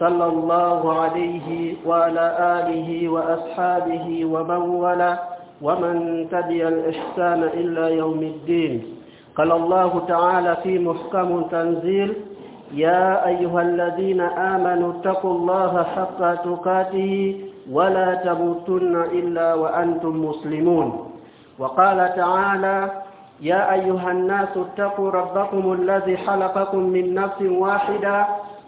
صلى الله عليه وعلى آله وأصحابه ومن ولا ومن تبع الإحسان إلا يوم الدين. قال الله تعالى في محكم تنزيل يا أيها الذين آمنوا اتقوا الله حق تقاته ولا تموتن إلا وأنتم مسلمون. وقال تعالى يا أيها الناس اتقوا ربكم الذي خلقكم من نفس واحدة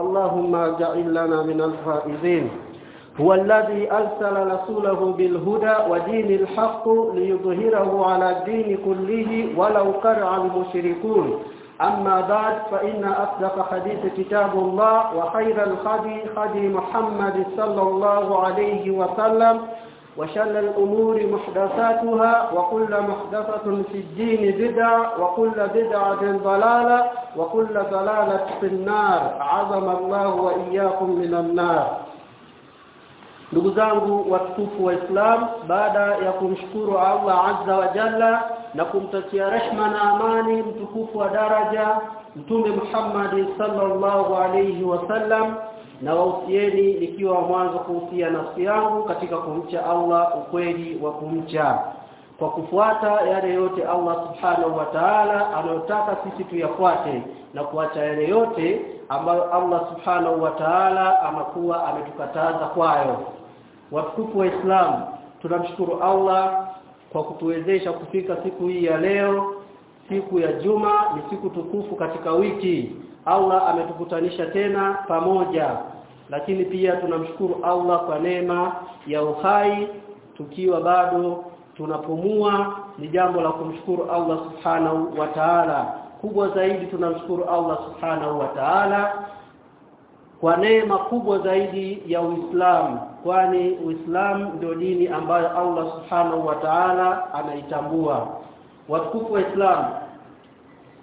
اللهم اجعل لنا من الفائزين. هو الذي أرسل رسوله بالهدى ودين الحق ليظهره على الدين كله ولو كره المشركون. أما بعد فإن أصدق حديث كتاب الله وخير الخدي خدي محمد صلى الله عليه وسلم. وشل الأمور محدثاتها وكل محدثة في الدين بدعة وكل بدعة ضلالة وكل ضلالة في النار عظم الله وإياكم من النار ndugu zangu watukufu wa Islam baada ya kumshukuru Allah azza wa jalla na kumtakia rehma na amani mtukufu wa daraja mtume Muhammad sallallahu alayhi wasallam na wausieni nikiwa mwanzo kuhusia nafsi yangu katika kumcha Allah ukweli wa kumcha. Kwa kufuata yale yote Allah subhanahu wa ta'ala anayotaka sisi tuyafuate na kuacha yale yote ambayo Allah subhanahu wa ta'ala anakuwa ametukataza kwayo. Watukufu wa Islam tunamshukuru Allah kwa kutuwezesha kufika siku hii ya leo. Siku ya juma ni siku tukufu katika wiki Allah ametukutanisha tena pamoja. Lakini pia tunamshukuru Allah kwa neema ya uhai. Tukiwa bado tunapumua ni jambo la kumshukuru Allah subhanahu wa ta'ala. Kubwa zaidi tunamshukuru Allah subhanahu wa ta'ala kwa neema kubwa zaidi ya Uislamu kwani Uislamu ndio dini ambayo Allah subhanahu wa ta'ala anaitambua watukufu wa Islam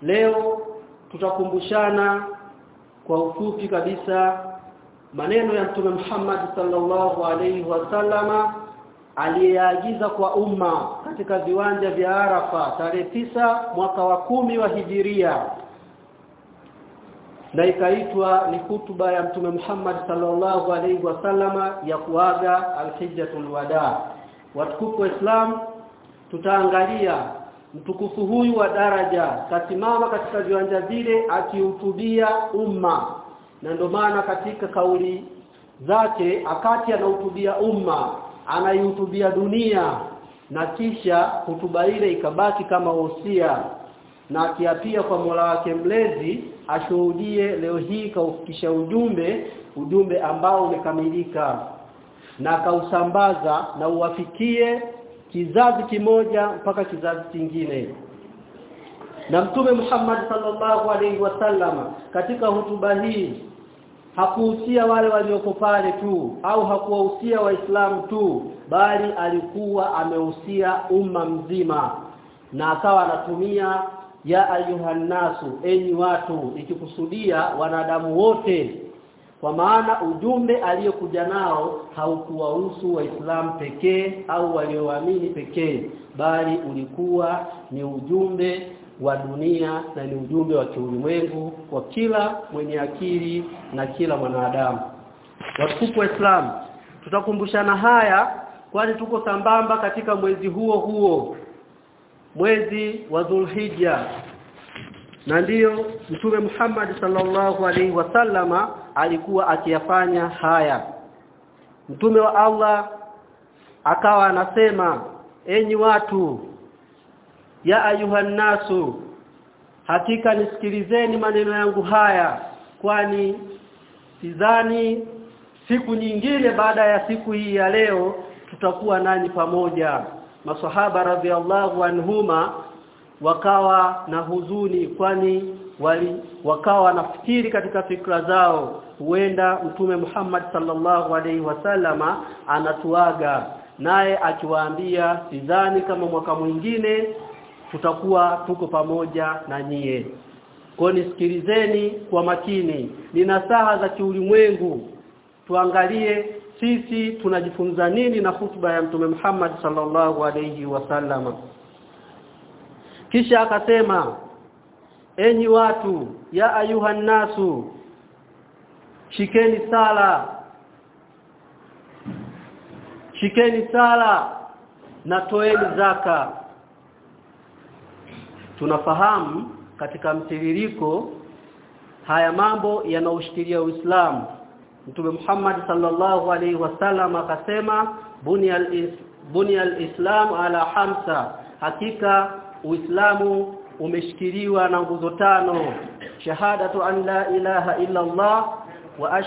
leo tutakumbushana kwa ufupi kabisa maneno ya Mtume Muhammad sallallahu alaihi wasallama aliyeagiza kwa umma katika viwanja vya Arafa tarehe tisa mwaka wa kumi wa Hijiria. Na ikaitwa ni hutuba ya Mtume Muhammad sallallahu alaihi wasallama ya kuaga al-hijjatul wada. Watukufu wa Islam tutaangalia mtukufu huyu wa daraja kasimama katika viwanja vile akihutubia umma. Na ndio maana katika kauli zake akati anahutubia umma anaihutubia dunia na kisha hutuba ile ikabaki kama wosia. Na akiapia kwa Mola wake mlezi ashuhudie leo hii kaufikisha ujumbe ujumbe ambao umekamilika. Na kausambaza na uwafikie kizazi kimoja mpaka kizazi kingine. Na mtume Muhammad sallallahu alaihi wasallama katika hutuba hii hakuhusia wale walioko pale tu au hakuwahusia waislamu tu bali alikuwa amehusia umma mzima na akawa anatumia ya ayuhannasu enyi watu ikikusudia wanadamu wote kwa maana ujumbe aliyokuja nao haukuwahusu waislamu pekee au walioamini pekee bali ulikuwa ni ujumbe wa dunia na ni ujumbe wa kiulimwengu kwa kila mwenye akili na kila mwanadamu. Watukufu wa Islam tutakumbushana haya kwani tuko sambamba katika mwezi huo huo mwezi wa Dhulhijja. Na ndiyo Mtume Muhammad sallallahu alaihi wasallama alikuwa akiyafanya haya. Mtume wa Allah akawa anasema enyi watu ya ayuhan nasu hakika nisikilizeni maneno yangu haya kwani sidhani siku nyingine baada ya siku hii ya leo tutakuwa nani pamoja. Maswahaba radhiallahu anhuma wakawa na huzuni kwani wali wakawa nafikiri katika fikra zao huenda mtume Muhammad sallallahu alaihi wasallama anatuaga. Naye akiwaambia sidhani kama mwaka mwingine tutakuwa tuko pamoja na nyie. Kwa nisikilizeni kwa makini. Ni nasaha za kiulimwengu. Tuangalie sisi tunajifunza nini na hutuba ya mtume Muhammad sallallahu alaihi wasallam kisha akasema enyi watu ya ayuhan nasu shikeni sala. Shikeni sala na toeni zaka. Tunafahamu katika mtiririko haya mambo yanaoshikilia Uislamu. Mtume Muhammad sallallahu alaihi wasallam akasema bunyal is, islam ala hamsa. Hakika Uislamu umeshikiliwa na nguzo tano. Shahadatu an la ilaha illa Allah wa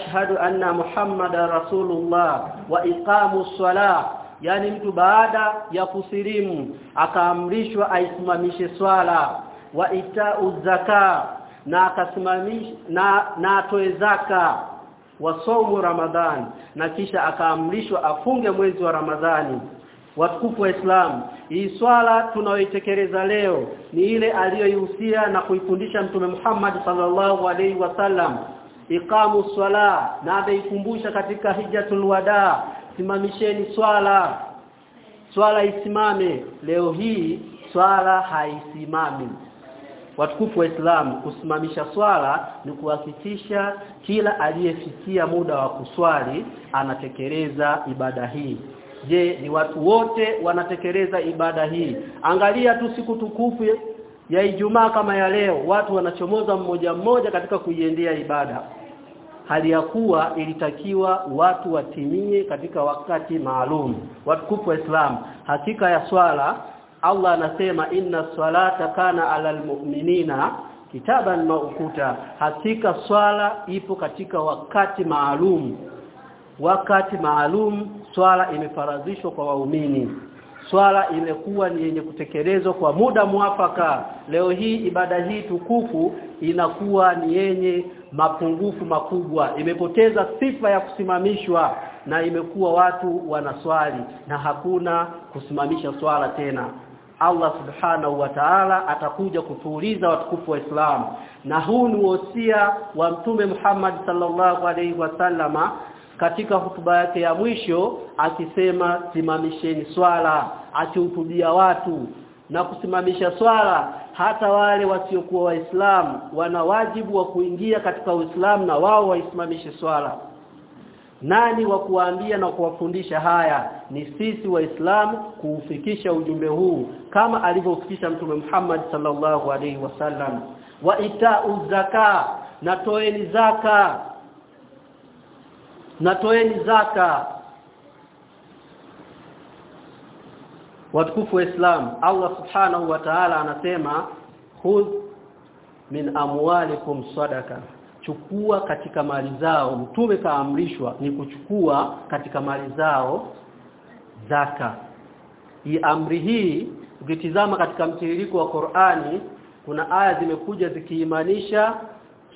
ان محمد رسول الله واقام الصلاه yani mtu baada ya kusilimu akaamrishwa aisimamishe swala. Wa itau zaka na akasimamisha na na atoe zaka. Wa saumu ramadhan na kisha akaamrishwa afunge mwezi wa ramadhani. Watukufu wa Islam hii swala tunayoitekeleza leo ni ile aliyoihusia na kuifundisha mtume Muhammad sallallahu alaihi wasallam iqamu swala na ameikumbusha katika hijjatul wada. Simamisheni swala. Swala isimame. Leo hii swala haisimami. Watukufu wa Islam kusimamisha swala ni kuhakikisha kila aliyefikia muda wa kuswali anatekeleza ibada hii. Je ni watu wote wanatekeleza ibada hii? Angalia tu siku tukufu ya Ijumaa kama ya leo watu wanachomoza mmoja mmoja katika kuiendea ibada hali ya kuwa ilitakiwa watu watimie katika wakati maalum. Watukufu wa Islam hakika ya swala Allah anasema inna salata kana alal mu'minina kitaban maukuta hakika swala ipo katika wakati maalum. Wakati maalum swala imefaradhishwa kwa waumini. Swala imekuwa ni yenye kutekelezwa kwa muda mwafaka. Leo hii ibada hii tukufu inakuwa ni yenye mapungufu makubwa. Imepoteza sifa ya kusimamishwa na imekuwa watu wanaswali na hakuna kusimamisha swala tena. Allah subhanahu wa ta'ala atakuja kutuuliza watukufu wa Islam. Na huu ni wosia wa mtume Muhammad sallallahu alaihi wasallama katika hutuba yake ya mwisho akisema simamisheni swala akihutubia watu na kusimamisha swala hata wale wasiokuwa waislamu wana wajibu wa kuingia katika Uislamu na wao waisimamishe swala. Nani wa kuwaambia na kuwafundisha haya? Ni sisi waislamu kuufikisha ujumbe huu kama alivyofikisha mtume Muhammad sallallahu alaihi wasallam wa itau zaka na toeni zaka. Na toeni zaka. Watukufu wa Islam Allah subhanahu wa ta'ala anasema khudh min amwalikum sadaka chukua katika mali zao. Mtume kaamrishwa ni kuchukua katika mali zao zaka. Hii amri hii ukitizama katika mtiririko wa Qur'ani kuna aya zimekuja zikiimanisha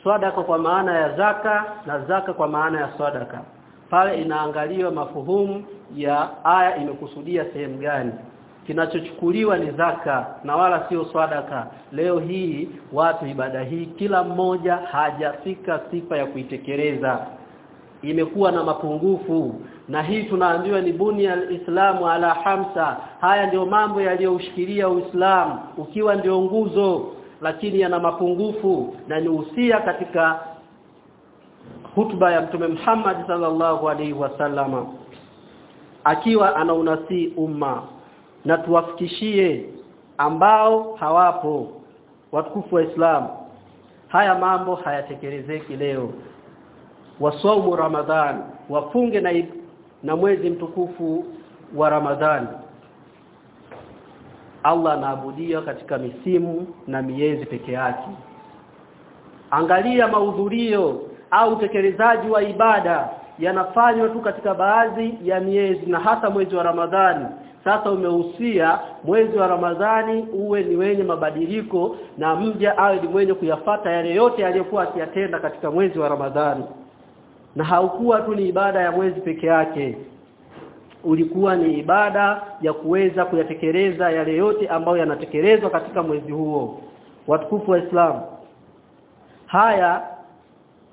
sadaka kwa maana ya zaka na zaka kwa maana ya sadaka pale inaangaliwa mafuhumu ya aya imekusudia sehemu gani kinachochukuliwa ni zaka na wala sio swadaka leo hii watu ibada hii kila mmoja hajafika sifa ya kuitekeleza. Imekuwa na mapungufu. Na hii tunaambiwa ni buni alislamu ala hamsa. Haya ndiyo mambo yaliyoushikilia uislamu ukiwa ndio nguzo lakini yana mapungufu. Na ni usia katika hutuba ya mtume Muhammad sallallahu alaihi wasallama akiwa anaunasi umma na tuwafikishie ambao hawapo. Watukufu wa Islam haya mambo hayatekelezeki leo. Wasaumu ramadhan wafunge na na mwezi mtukufu wa ramadhan. Allah naabudia katika misimu na miezi peke yake. Angalia mahudhurio au utekelezaji wa ibada yanafanywa tu katika baadhi ya miezi na hasa mwezi wa Ramadhani sasa umehusia mwezi wa Ramadhani uwe ni wenye mabadiliko na mja awe ni mwenye kuyafata yale yote aliyokuwa akiyatenda katika mwezi wa Ramadhani. Na haukuwa tu ni ibada ya mwezi peke yake. Ulikuwa ni ibada ya kuweza kuyatekeleza yale yote ambayo yanatekelezwa katika mwezi huo. Watukufu wa Islam haya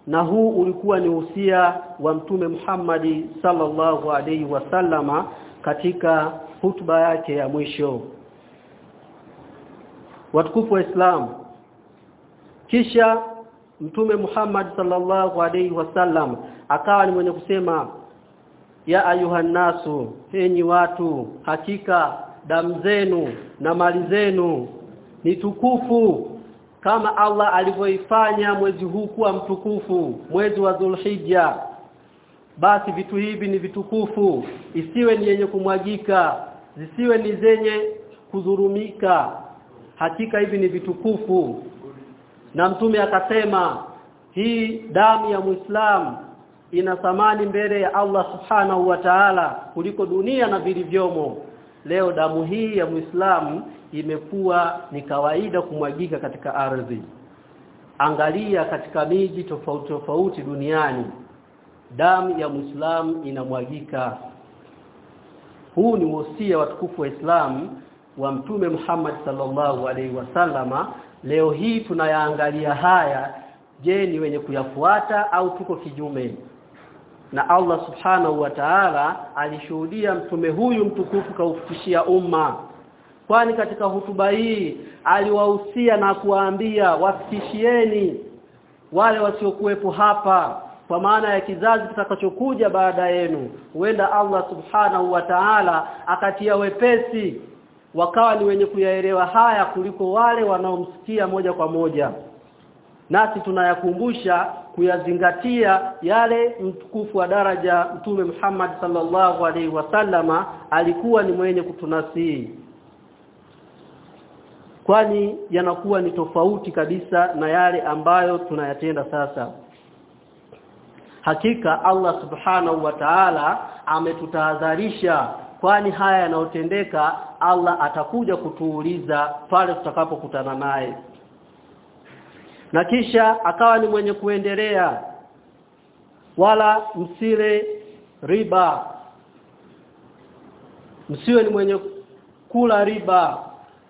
na huu ulikuwa ni usia wa mtume Muhammad sallallahu alaihi wasallama katika hutuba yake ya mwisho. Watukufu wa Islam. Kisha mtume Muhammad sallallahu alaihi wasallam akawa ni mwenye kusema ya ayuhan nasu enyi watu hakika damu zenu na mali zenu ni tukufu kama Allah alivyoifanya mwezi huu kuwa mtukufu mwezi wa Dhulhijja. Basi vitu hivi ni vitukufu isiwe ni yenye kumwagika zisiwe ni zenye kudhurumika. Hakika hivi ni vitukufu. Na mtume akasema hii damu ya Muislamu ina thamani mbele ya Allah Subhanahu wa Ta'ala kuliko dunia na vilivyomo. Leo damu hii ya Muislamu imekuwa ni kawaida kumwagika katika ardhi. Angalia katika miji tofauti tofauti duniani. Damu ya Muislamu inamwagika huu ni wosia watukufu wa Islam wa mtume Muhammad sallallahu alaihi wasallama leo hii tunayaangalia haya. Je ni wenye kuyafuata au tuko kijume na Allah subhanahu wa ta'ala alishuhudia mtume huyu mtukufu kaufikishia umma. Kwani katika hutuba hii aliwahusia na kuwaambia wafikishieni wale wasiokuwepo hapa kwa maana ya kizazi kitakachokuja baada yenu huenda Allah subhanahu wa ta'ala akatia wepesi wakawa ni wenye kuyaelewa haya kuliko wale wanaomsikia moja kwa moja. Nasi tunayakumbusha kuyazingatia yale mtukufu wa daraja mtume Muhammad sallallahu alaihi wasallama alikuwa ni mwenye kutunasii. Kwani yanakuwa ni tofauti kabisa na yale ambayo tunayatenda sasa hakika Allah subhanahu wa ta'ala ametutahadharisha kwani haya yanayotendeka Allah atakuja kutuuliza pale tutakapokutana naye. Na kisha akawa ni mwenye kuendelea wala msile riba. Msiwe ni mwenye kula riba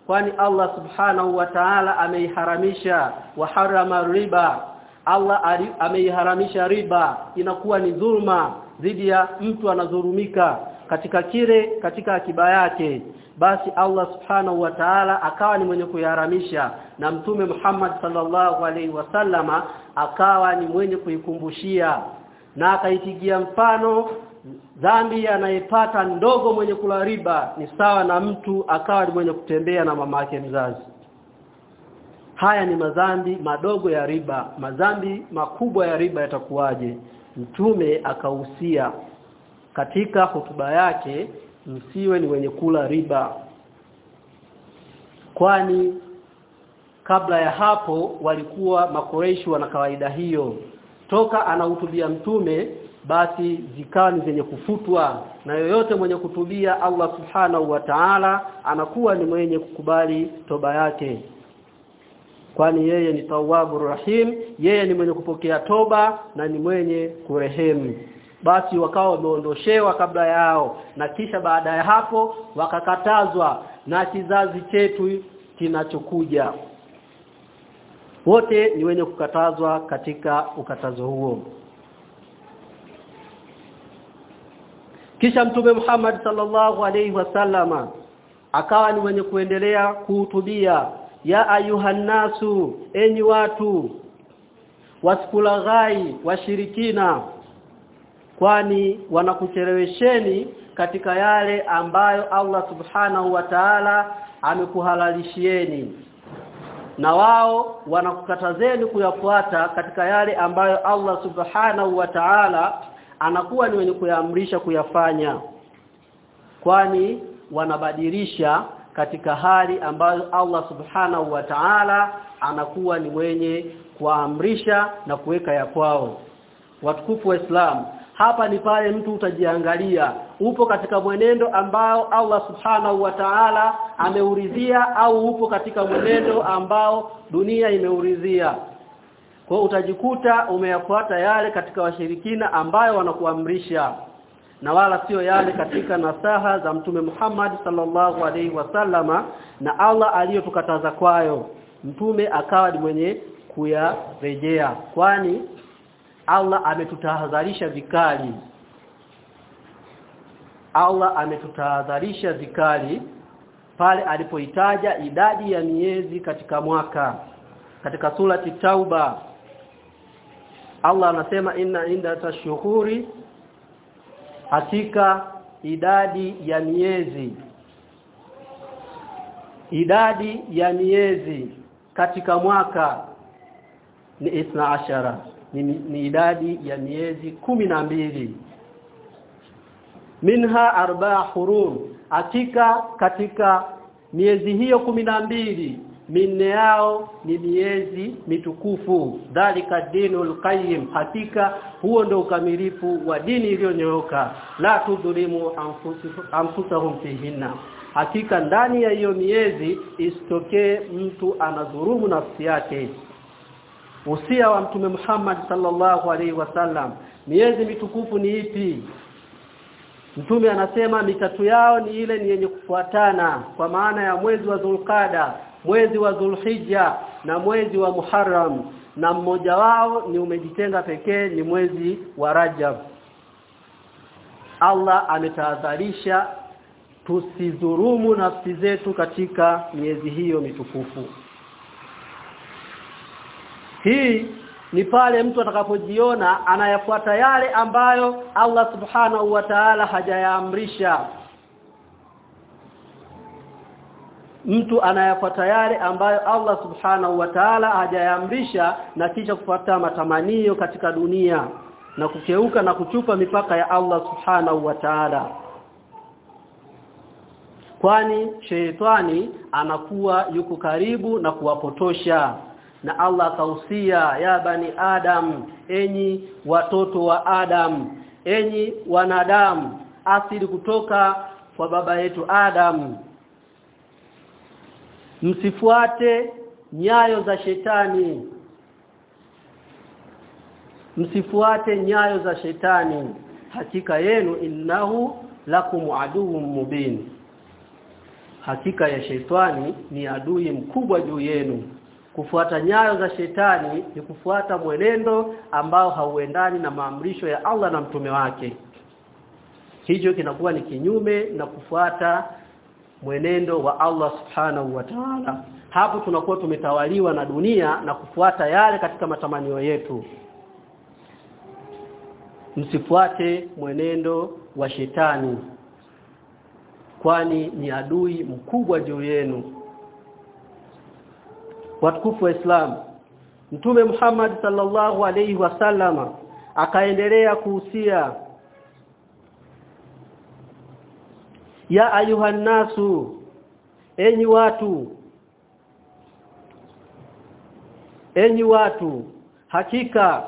kwani Allah subhanahu wa ta'ala ameiharamisha. Wa harama riba Allah ameiharamisha riba. Inakuwa ni dhulma dhidi ya mtu anadhulumika katika kile katika akiba yake. Basi Allah subhanahu wa ta'ala akawa ni mwenye kuiharamisha na mtume Muhammad sallallahu alaihi wasallama akawa ni mwenye kuikumbushia. Na akaitigia mfano dhambi anayepata ndogo mwenye kula riba ni sawa na mtu akawa ni mwenye kutembea na mama yake mzazi haya ni madhambi madogo ya riba. Madhambi makubwa ya riba yatakuwaje? Mtume akahusia katika hotuba yake msiwe ni wenye kula riba. Kwani kabla ya hapo walikuwa makoreshi wana kawaida hiyo. Toka anahutubia mtume basi zikawa ni zenye kufutwa. Na yoyote mwenye kutubia Allah subhanahu wa ta'ala anakuwa ni mwenye kukubali toba yake kwani yeye ni tawabu rahim yeye ni mwenye kupokea toba na ni mwenye kurehemu. Basi wakawa wameondoshewa kabla yao na kisha baada ya hapo wakakatazwa na kizazi chetu kinachokuja. Wote ni wenye kukatazwa katika ukatazo huo. Kisha mtume Muhammad sallallahu alaihi wasallama akawa ni mwenye kuendelea kuhutubia ya ayuhannasu enyi watu wasikulaghai washirikina kwani wanakuchelewesheni katika yale ambayo Allah subhanahu wa ta'ala amekuhalalishieni. Na wao wanakukatazeni kuyafuata katika yale ambayo Allah subhanahu wa ta'ala anakuwa ni wenye kuyaamrisha kuyafanya. Kwani wanabadilisha katika hali ambayo Allah subhanahu wa ta'ala anakuwa ni mwenye kuamrisha na kuweka ya kwao. Watukufu wa Islam hapa ni pale mtu utajiangalia. Upo katika mwenendo ambao Allah subhanahu wa ta'ala ameuridhia au upo katika mwenendo ambao dunia imeuridhia? Kwa utajikuta umeyafuata yale katika washirikina ambayo wanakuamrisha na wala sio yale katika nasaha za mtume Muhammad sallallahu alaihi wasallama na Allah aliyotukataza kwayo. Mtume akawa ni mwenye kuyarejea kwani Allah ametutahadharisha vikali. Allah ametutahadharisha vikali pale alipoitaja idadi ya miezi katika mwaka. Katika surati Tauba Allah anasema inna inda tashuhuri hakika idadi ya miezi. Idadi ya miezi katika mwaka ni isna ashara. Ni, ni idadi ya miezi kumi na mbili. Minha arbaa hurum hakika katika miezi hiyo kumi na mbili minne yao ni miezi mitukufu. Dhalika dinul qayyim hakika huo ndio ukamilifu wa dini iliyonyooka. La tudhulimu anfusahum fihinna hakika ndani ya hiyo miezi isitokee mtu anadhurumu nafsi yake. Usia wa mtume Muhammad sallallahu alaihi wasallam miezi mitukufu ni ipi? Mtume anasema mitatu yao ni ile ni yenye kufuatana kwa maana ya mwezi wa Dhulqada, mwezi wa Dhulhijja na mwezi wa Muharram na mmoja wao ni umejitenga pekee ni mwezi wa Rajab. Allah ametahadharisha tusidhurumu nafsi zetu katika miezi hiyo mitukufu. Hii ni pale mtu atakapojiona anayafuata yale ambayo Allah subhanahu wa ta'ala hajayaamrisha mtu anayafuata yale ambayo Allah subhanahu wa ta'ala hajayaamrisha na kisha kufuata matamanio katika dunia na kukeuka na kuchupa mipaka ya Allah subhanahu wa ta'ala. Kwani sheitani anakuwa yuko karibu na kuwapotosha na Allah akausia ya bani Adam enyi watoto wa Adam enyi wanadamu asili kutoka kwa baba yetu Adam msifuate nyayo za shetani. Msifuate nyayo za shetani. Hakika yenu innahu lakum aduwwun mubin. Hakika ya shetani ni adui mkubwa juu yenu. Kufuata nyayo za shetani ni kufuata mwenendo ambao hauendani na maamrisho ya Allah na mtume wake. Hicho kinakuwa ni kinyume na kufuata mwenendo wa Allah subhanahu wa ta'ala. Hapo tunakuwa tumetawaliwa na dunia na kufuata yale katika matamanio yetu. Msifuate mwenendo wa shetani kwani ni adui mkubwa juu yenu. Watukufu wa Islam Mtume Muhammad sallallahu alayhi wasallam akaendelea kuhusia ya ayuhan nasu enyi watu. Enyi watu hakika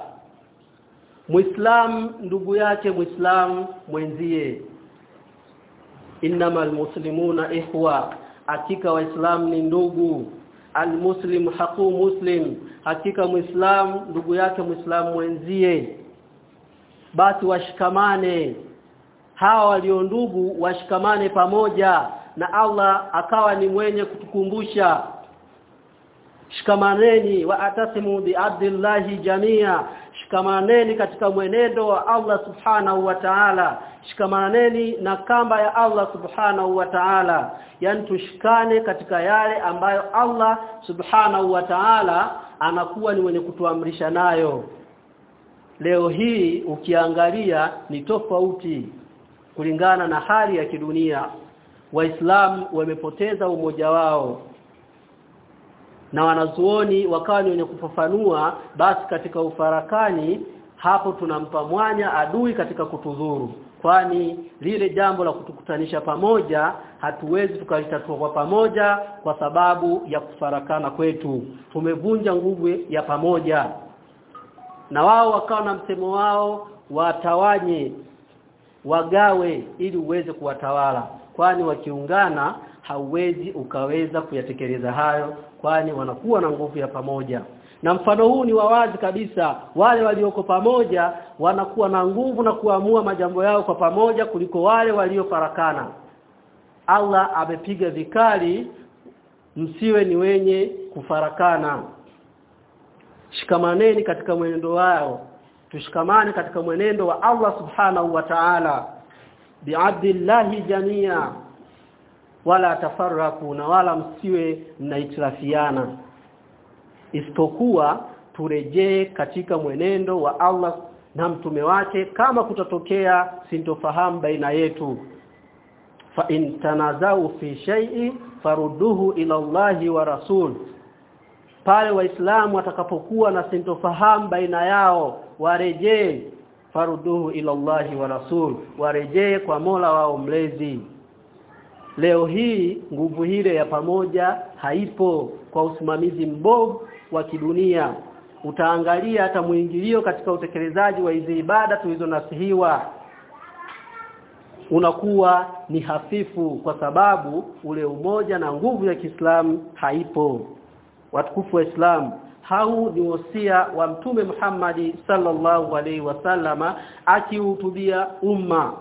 Muislam ndugu yake Muislam mwenzie. Innamal muslimuna ihwa hakika waislam ni ndugu. Almuslim haqu muslim hakika muislam ndugu yake muislam mwenzie. Basi washikamane hawa walio ndugu washikamane pamoja na Allah akawa ni mwenye kutukumbusha. Shikamaneni wa atasimu bi abdillahi jamia. Shikamaneni katika mwenendo wa Allah subhanahu wa ta'ala. Shikamaneni na kamba ya Allah subhanahu wa ta'ala. Yani tushikane katika yale ambayo Allah subhanahu wa ta'ala anakuwa ni mwenye kutuamrisha nayo. Leo hii ukiangalia ni tofauti kulingana na hali ya kidunia waislamu wamepoteza umoja wao. Na wanazuoni wakawa ni wenye kufafanua basi katika ufarakani hapo tunampa mwanya adui katika kutudhuru. Kwani lile jambo la kutukutanisha pamoja hatuwezi tukalitatua kwa pamoja kwa sababu ya kufarakana kwetu. Tumevunja nguvu ya pamoja. Na wao wakawa na msemo wao watawanye wagawe ili uweze kuwatawala. Kwani wakiungana hauwezi ukaweza kuyatekeleza hayo kwani wanakuwa na nguvu ya pamoja. Na mfano huu ni wawazi kabisa. Wale walioko pamoja wanakuwa na nguvu na kuamua majambo yao kwa pamoja kuliko wale waliofarakana. Allah amepiga vikali msiwe ni wenye kufarakana. Shikamaneni katika mwenendo wao tushikamane katika mwenendo wa Allah subhanahu wa ta'ala. Bi'abdillahi jamia. Wala tafarraku na wala msiwe mnaitirafiana. Isipokuwa turejee katika mwenendo wa Allah na mtume wake kama kutatokea sintofahamu baina yetu. Fa in tanazau fi shay'i farudduhu ila Allahi wa rasul pale waislamu watakapokuwa na sintofahamu baina yao warejee faruduhu ila Allahi wa rasul warejee kwa Mola wao mlezi. Leo hii nguvu hile ya pamoja haipo kwa usimamizi mbovu wa kidunia. Utaangalia hata mwingilio katika utekelezaji wa hizi ibada tulizonasihiwa. Unakuwa ni hafifu kwa sababu ule umoja na nguvu ya Kiislamu haipo watukufu wa Islam hau ni wosia wa mtume Muhammad sallallahu alaihi wasallama akihutubia umma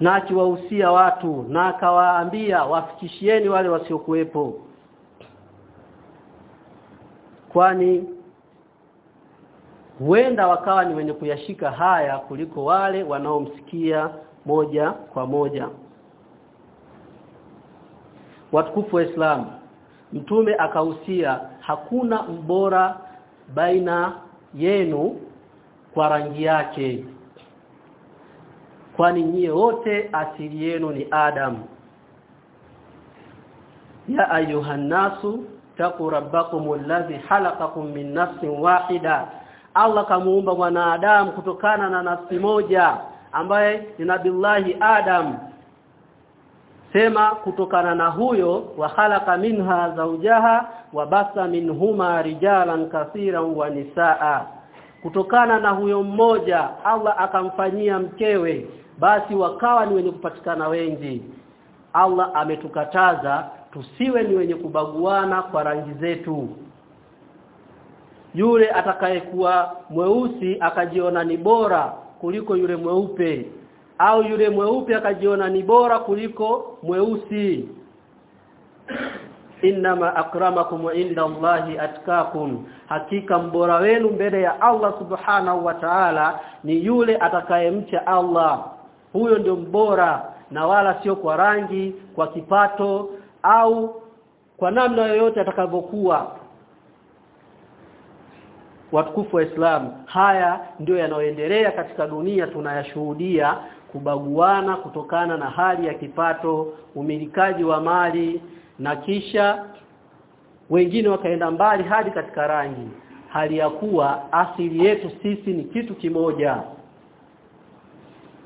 na akiwahusia watu na akawaambia wafikishieni wale wasiokuwepo. Kwani huenda wakawa ni wenye kuyashika haya kuliko wale wanaomsikia moja kwa moja. Watukufu wa Islam mtume akahusia hakuna mbora baina yenu kwa rangi yake kwani nyie wote asili yenu ni Adam. Ya ayuhan nasu taqu rabbakum alladhi halaqakum min nafsin wahida. Allah kamuumba mwanadamu kutokana na nafsi moja ambaye ni nabillahi Adam sema kutokana na huyo wa khalaqa minha zaujaha wa basa minhuma rijalan kathiran wa nisaa. Kutokana na huyo mmoja Allah akamfanyia mkewe basi wakawa ni wenye kupatikana wengi. Allah ametukataza tusiwe ni wenye kubaguana kwa rangi zetu. Yule atakayekuwa mweusi akajiona ni bora kuliko yule mweupe au yule mweupe akajiona ni bora kuliko mweusi. Innama akramakum inda Allahi atkakum hakika mbora wenu mbele ya Allah subhanahu wa ta'ala ni yule atakayemcha Allah. Huyo ndio mbora na wala sio kwa rangi kwa kipato au kwa namna yoyote atakavyokuwa. Watukufu wa Islam haya ndio yanayoendelea katika dunia tunayashuhudia kubaguana kutokana na hali ya kipato umilikaji wa mali na kisha wengine wakaenda mbali hadi katika rangi. Hali ya kuwa asili yetu sisi ni kitu kimoja.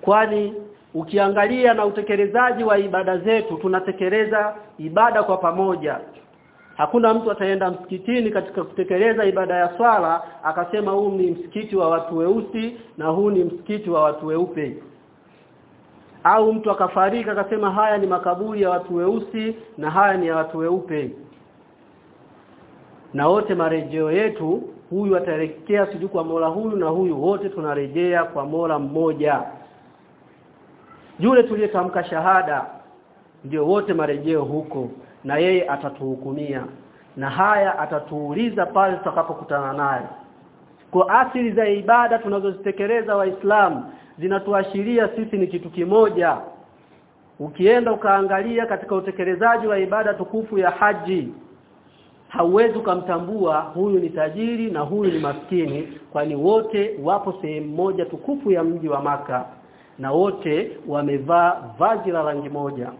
Kwani ukiangalia na utekelezaji wa ibada zetu tunatekeleza ibada kwa pamoja. Hakuna mtu ataenda msikitini katika kutekeleza ibada ya swala akasema huu ni msikiti wa watu weusi na huu ni msikiti wa watu weupe au mtu akafarika akasema haya ni makaburi ya watu weusi na haya ni ya watu weupe. Na wote marejeo yetu huyu ataelekea siju kwa Mola huyu na huyu wote tunarejea kwa Mola mmoja. Yule tuliyetamka shahada ndio wote marejeo huko na yeye atatuhukumia. Na haya atatuuliza pale tutakapokutana naye. Kwa asili za ibada tunazozitekeleza waislamu zinatuashiria sisi ni kitu kimoja. Ukienda ukaangalia katika utekelezaji wa ibada tukufu ya haji hauwezi ukamtambua huyu ni tajiri na huyu ni maskini kwani wote wapo sehemu moja tukufu ya mji wa maka na wote wamevaa vazi la rangi moja.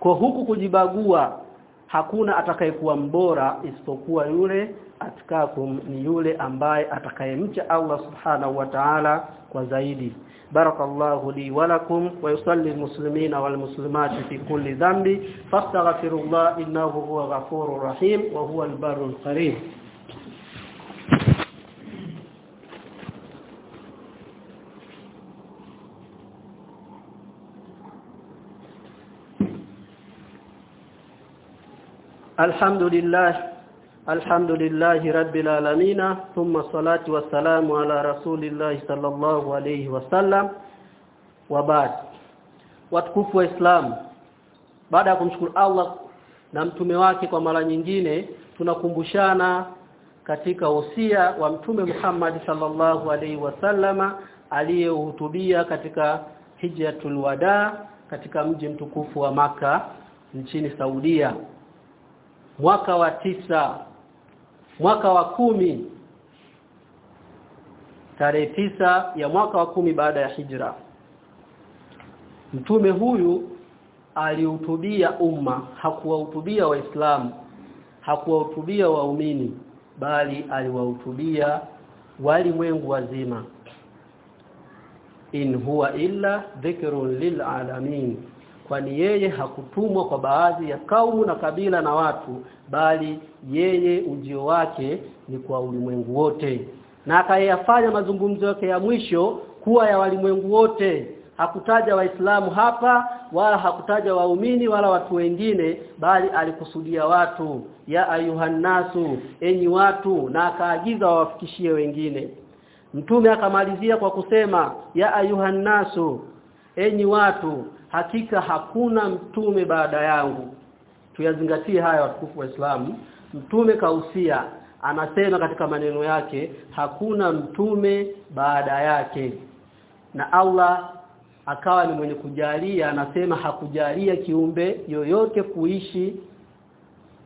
Kwa huku kujibagua hakuna atakayekuwa mbora isipokuwa yule atakakum ni yule ambaye atakayemcha Allah subhanahu wa ta'ala وزايدي بارك الله لي ولكم ويصلي المسلمين والمسلمات في كل ذنب. فاستغفر الله إنه هو غفور رحيم وهو البر الكريم الحمد لله الحمد لله رب العالمين ثم الصلاة والسلام على رسول الله صلى الله عليه وسلم وبعد watukufu wa Islam baada ya kumshukuru Allah na mtume wake kwa mara nyingine tunakumbushana katika usia wa mtume Muhammad sallallahu alaihi wasallama aliyehutubia katika hijjatul wada katika mji mtukufu wa maka nchini Saudia mwaka wa tisa mwaka wa kumi. Tarehe tisa ya mwaka wa kumi baada ya hijra. Mtume huyu alihutubia umma hakuwahutubia waislamu hakuwahutubia waumini bali aliwahutubia walimwengu wazima. In huwa illa dhikrun lilalamin kwani yeye hakutumwa kwa baadhi ya kaumu na kabila na watu bali yeye ujio wake ni kwa ulimwengu wote. Na akayafanya mazungumzo yake ya mwisho kuwa ya walimwengu wote. Hakutaja waislamu hapa wala hakutaja waumini wala watu wengine bali alikusudia watu. Ya ayuhannasu enyi watu na akaagiza wawafikishie wengine. Mtume akamalizia kwa kusema ya ayuhannasu enyi watu hakika hakuna mtume baada yangu. Tuyazingatie haya watukufu wa Islamu. Mtume kausia anasema katika maneno yake hakuna mtume baada yake. Na Allah akawa ni mwenye kujalia anasema hakujalia kiumbe yoyote kuishi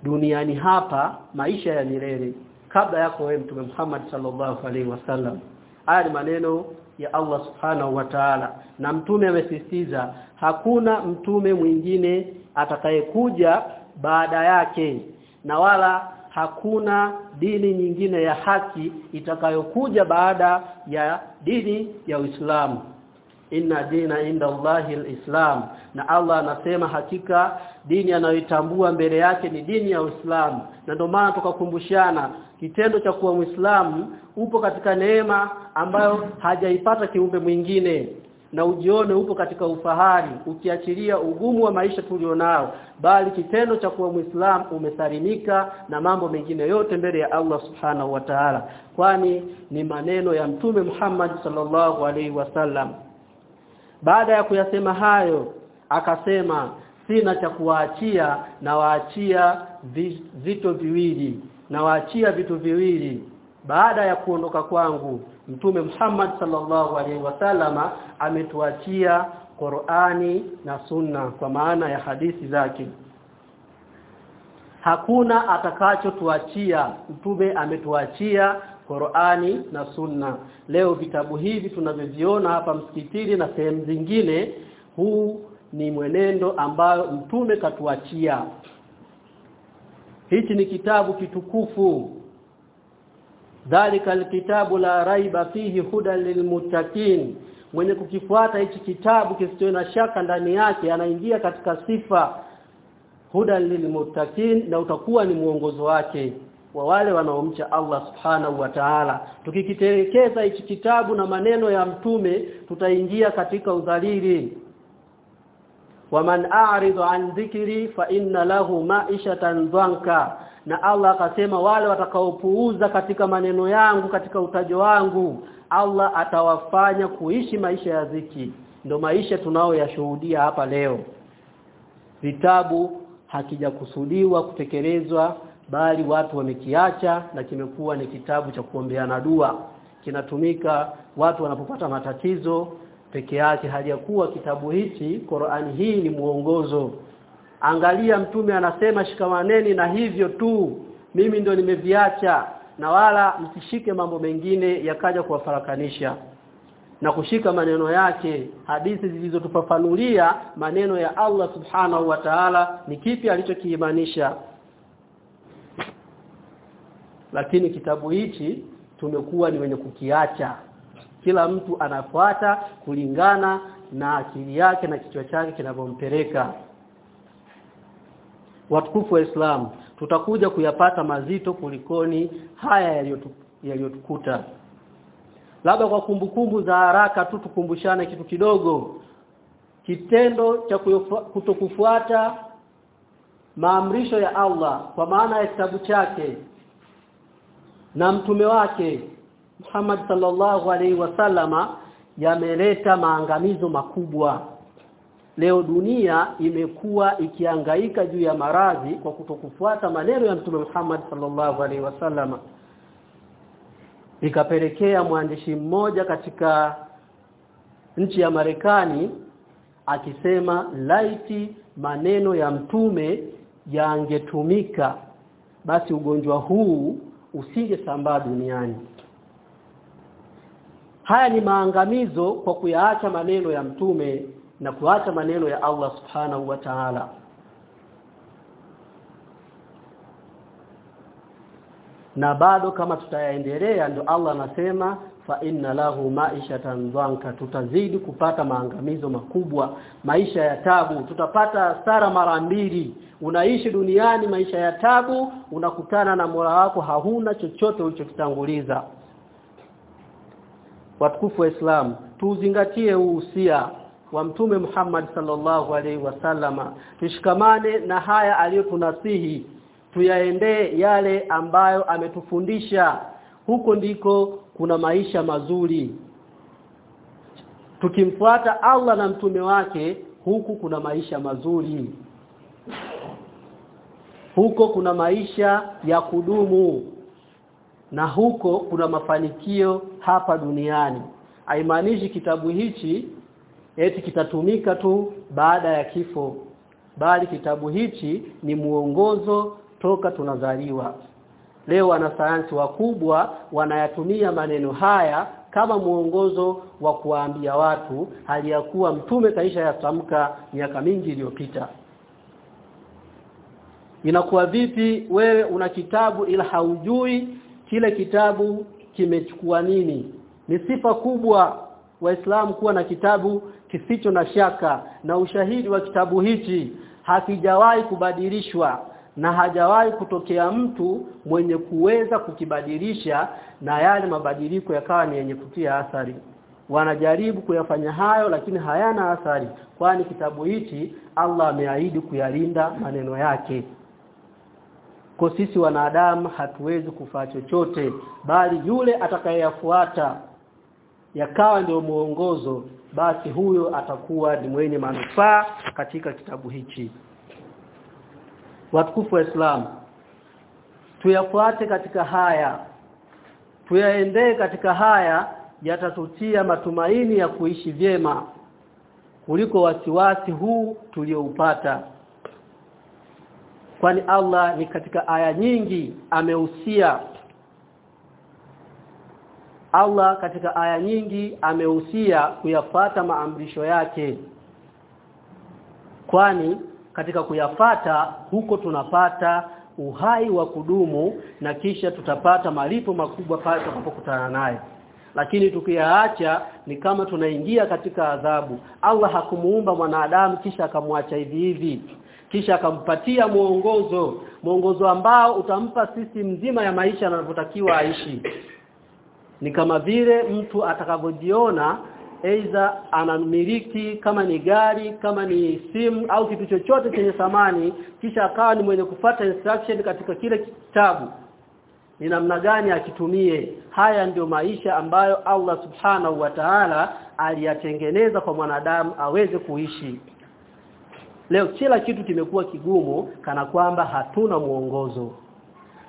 duniani hapa maisha ya milele kabla yako wewe mtume Muhammad sallallahu alaihi wasallam. Haya ni maneno ya Allah subhanahu wa ta'ala. Na mtume amesisitiza hakuna mtume mwingine atakayekuja baada yake na wala hakuna dini nyingine ya haki itakayokuja baada ya dini ya Uislamu. Inna dina inda Allahi alislam. Na Allah anasema hakika dini anayoitambua mbele yake ni dini ya Uislamu. Na ndio maana tukakumbushana kitendo cha kuwa Muislamu upo katika neema ambayo hajaipata kiumbe mwingine na ujione upo katika ufahari ukiachilia ugumu wa maisha tulionao bali kitendo cha kuwa muislam umesalimika na mambo mengine yote mbele ya Allah Subhanahu wa Ta'ala. Kwani ni maneno ya Mtume Muhammad sallallahu alaihi wasallam baada ya kuyasema hayo akasema sina cha kuwaachia na waachia vito viwili na waachia vitu viwili. Baada ya kuondoka kwangu mtume Muhammad sallallahu alaihi wasallama ametuachia Qur'ani na Sunna kwa maana ya hadithi zake. Hakuna atakachotuachia mtume ametuachia Qur'ani na Sunna. Leo vitabu hivi tunavyoviona hapa msikitini na sehemu zingine huu ni mwenendo ambayo mtume katuachia. Hichi ni kitabu kitukufu dhalika alkitabu la raiba fihi hudan lilmuttaqin. Mwenye kukifuata hichi kitabu kisicho na shaka ndani yake anaingia katika sifa hudan lilmuttaqin na utakuwa ni mwongozo wake wa wale wanaomcha Allah subhanahu wa ta'ala. Tukikitelekeza hichi kitabu na maneno ya mtume tutaingia katika udhalili waman a'ridu an dhikri fa inna lahu ma'ishatan dhanka na Allah akasema wale watakaopuuza katika maneno yangu katika utajo wangu Allah atawafanya kuishi maisha ya dhiki. Ndio maisha tunaoyashuhudia hapa leo. Vitabu hakijakusudiwa kutekelezwa bali watu wamekiacha na kimekuwa ni kitabu cha kuombeana dua. Kinatumika watu wanapopata matatizo peke yake hajakuwa kitabu hichi Qur'ani hii ni muongozo angalia mtume anasema shikamaneni na hivyo tu mimi ndo nimeviacha na wala msishike mambo mengine yakaja kuwafarakanisha na kushika maneno yake hadithi zilizotufafanulia maneno ya Allah subhanahu wa ta'ala ni kipi alichokiimanisha. Lakini kitabu hichi tumekuwa ni wenye kukiacha kila mtu anafuata kulingana na akili yake na kichwa chake kinavyompeleka. Watukufu wa Islam tutakuja kuyapata mazito kulikoni haya yaliyotukuta. Labda kwa kumbukumbu za haraka tu tukumbushane kitu kidogo. Kitendo cha kutokufuata maamrisho ya Allah kwa maana ya kitabu chake na mtume wake Muhammad sallallahu alaihi wasallama yameleta maangamizo makubwa. Leo dunia imekuwa ikiangaika juu ya maradhi kwa kutokufuata maneno ya mtume Muhammad sallallahu alaihi wasallama ikapelekea mwandishi mmoja katika nchi ya Marekani akisema laiti maneno ya mtume yangetumika basi ugonjwa huu usingesambaa duniani haya ni maangamizo kwa kuyaacha maneno ya mtume na kuacha maneno ya Allah subhanahu wa ta'ala. Na bado kama tutayaendelea ndio Allah anasema fa inna lahu ma'ishatan dhanka tutazidi kupata maangamizo makubwa maisha ya tabu. Tutapata hasara mara mbili. Unaishi duniani maisha ya tabu unakutana na Mola wako hauna chochote ulichokitanguliza watukufu wa Islam tuzingatie uhusia wa mtume Muhammad sallallahu alaihi wasallama tushikamane na haya aliyotunasihi tuyaendee yale ambayo ametufundisha. Huko ndiko kuna maisha mazuri. Tukimfuata Allah na mtume wake huku kuna maisha mazuri. Huko kuna maisha ya kudumu na huko kuna mafanikio hapa duniani. Haimaanishi kitabu hichi eti kitatumika tu baada ya kifo bali kitabu hichi ni muongozo toka tunazaliwa. Leo wanasayansi wakubwa wanayatumia maneno haya kama muongozo wa kuwaambia watu hali ya kuwa mtume kaisha yatamka miaka mingi iliyopita. Inakuwa vipi wewe una kitabu ila haujui kile kitabu kimechukua nini? Ni sifa kubwa waislamu kuwa na kitabu kisicho na shaka na ushahidi wa kitabu hichi hakijawahi kubadilishwa na hajawahi kutokea mtu mwenye kuweza kukibadilisha na yale mabadiliko yakawa ni yenye kutia athari. Wanajaribu kuyafanya hayo lakini hayana athari kwani kitabu hichi Allah ameahidi kuyalinda maneno yake kwa sisi wanadamu hatuwezi kufaa chochote bali yule atakayeyafuata yakawa ndio muongozo basi huyo atakuwa ni mwenye manufaa katika kitabu hichi. Watukufu wa Islam tuyafuate katika haya tuyaendee katika haya yatatutia matumaini ya kuishi vyema kuliko wasiwasi huu tulioupata kwani Allah ni katika aya nyingi amehusia Allah katika aya nyingi amehusia kuyafata maamrisho yake. Kwani katika kuyafata huko tunapata uhai wa kudumu na kisha tutapata malipo makubwa pale tutakapokutana naye. Lakini tukiyaacha ni kama tunaingia katika adhabu. Allah hakumuumba mwanadamu kisha akamwacha hivi hivi kisha akampatia mwongozo mwongozo ambao utampa sisi mzima ya maisha anavyotakiwa aishi. Ni kama vile mtu atakavyojiona aidha anamiliki kama ni gari kama ni simu au kitu chochote chenye thamani kisha akawa ni mwenye kufata instruction katika kile kitabu. Ni namna gani akitumie. Haya ndio maisha ambayo Allah subhanahu wa ta'ala aliyatengeneza kwa mwanadamu aweze kuishi leo kila kitu kimekuwa kigumu kana kwamba hatuna mwongozo.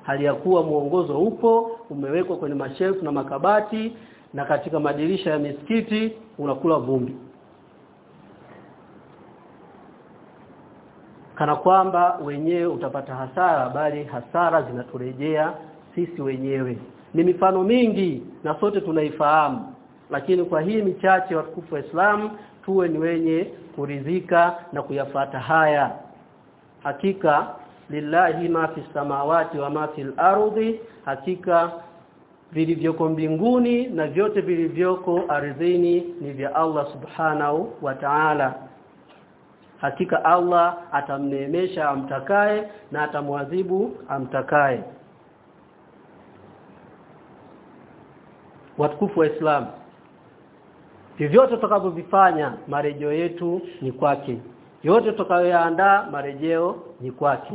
hali ya kuwa mwongozo upo umewekwa kwenye mashelfu na makabati na katika madirisha ya misikiti unakula vumbi. Kana kwamba wenyewe utapata hasara bali hasara zinaturejea sisi wenyewe. Ni mifano mingi na sote tunaifahamu. Lakini kwa hii michache watukufu wa Islam tuwe ni wenye kuridhika na kuyafata haya. Hakika lillahi ma fi samawati wa ma fil ardi hakika vilivyoko mbinguni na vyote vilivyoko ardhini ni vya Allah subhanahu wa ta'ala. Hakika Allah atamneemesha amtakaye na atamwadhibu amtakaye. Watukufu wa Islam Vyovyote tutakavyofanya marejeo yetu ni kwake. Yote tutakayoandaa marejeo ni kwake.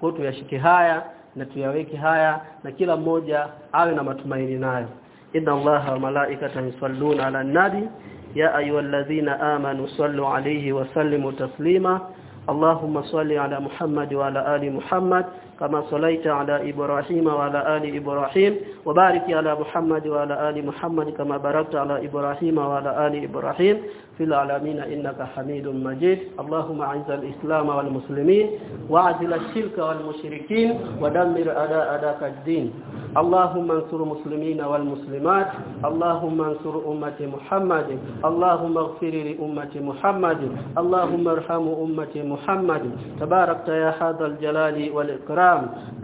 Kwa tuyashike haya na tuyaweke haya na kila mmoja awe na matumaini nayo. Inna Allaha wa malaikatahu yusalluna ala nabi ya ayyuhalladhina amanu sallu alayhi wa sallimu taslima. Allahumma salli ala Muhammad wa ala ali Muhammad كما صليت على إبراهيم وعلى آل إبراهيم وبارك على محمد وعلى آل محمد كما باركت على إبراهيم وعلى آل إبراهيم في العالمين إنك حميد مجيد. اللهم أعز الإسلام والمسلمين وأعزل الشرك والمشركين ودمر أداء أداك الدين. اللهم انصر المسلمين والمسلمات. اللهم انصر أمة محمد. اللهم اغفر لأمة محمد. اللهم ارحم أمة محمد. تباركت يا هذا الجلال والإكرام.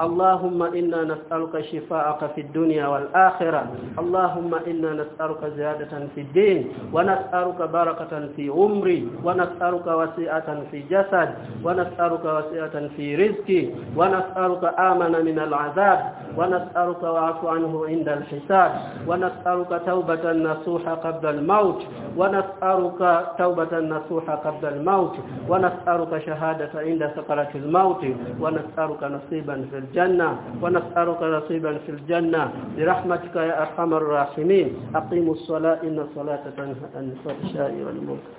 اللهم إنا نسألك شفاءك في الدنيا والآخرة. اللهم إنا نسألك زيادة في الدين ونسألك بركة في عمري ونسألك وسيئة في جسد ونسألك وسيئة في رزقي ونسألك آمن من العذاب ونسألك وعفو عنه عند الحساب ونسألك توبة نصوحة قبل الموت ونسألك توبة نصوحة قبل الموت ونسألك شهادة عند سكرة الموت ونسألك نصيبا في الجنة ونسألك نصيبا في الجنة. برحمتك يا أرحم الراحمين. أقيموا الصلاة إن الصلاة تنهى عن الفحشاء والمنكر.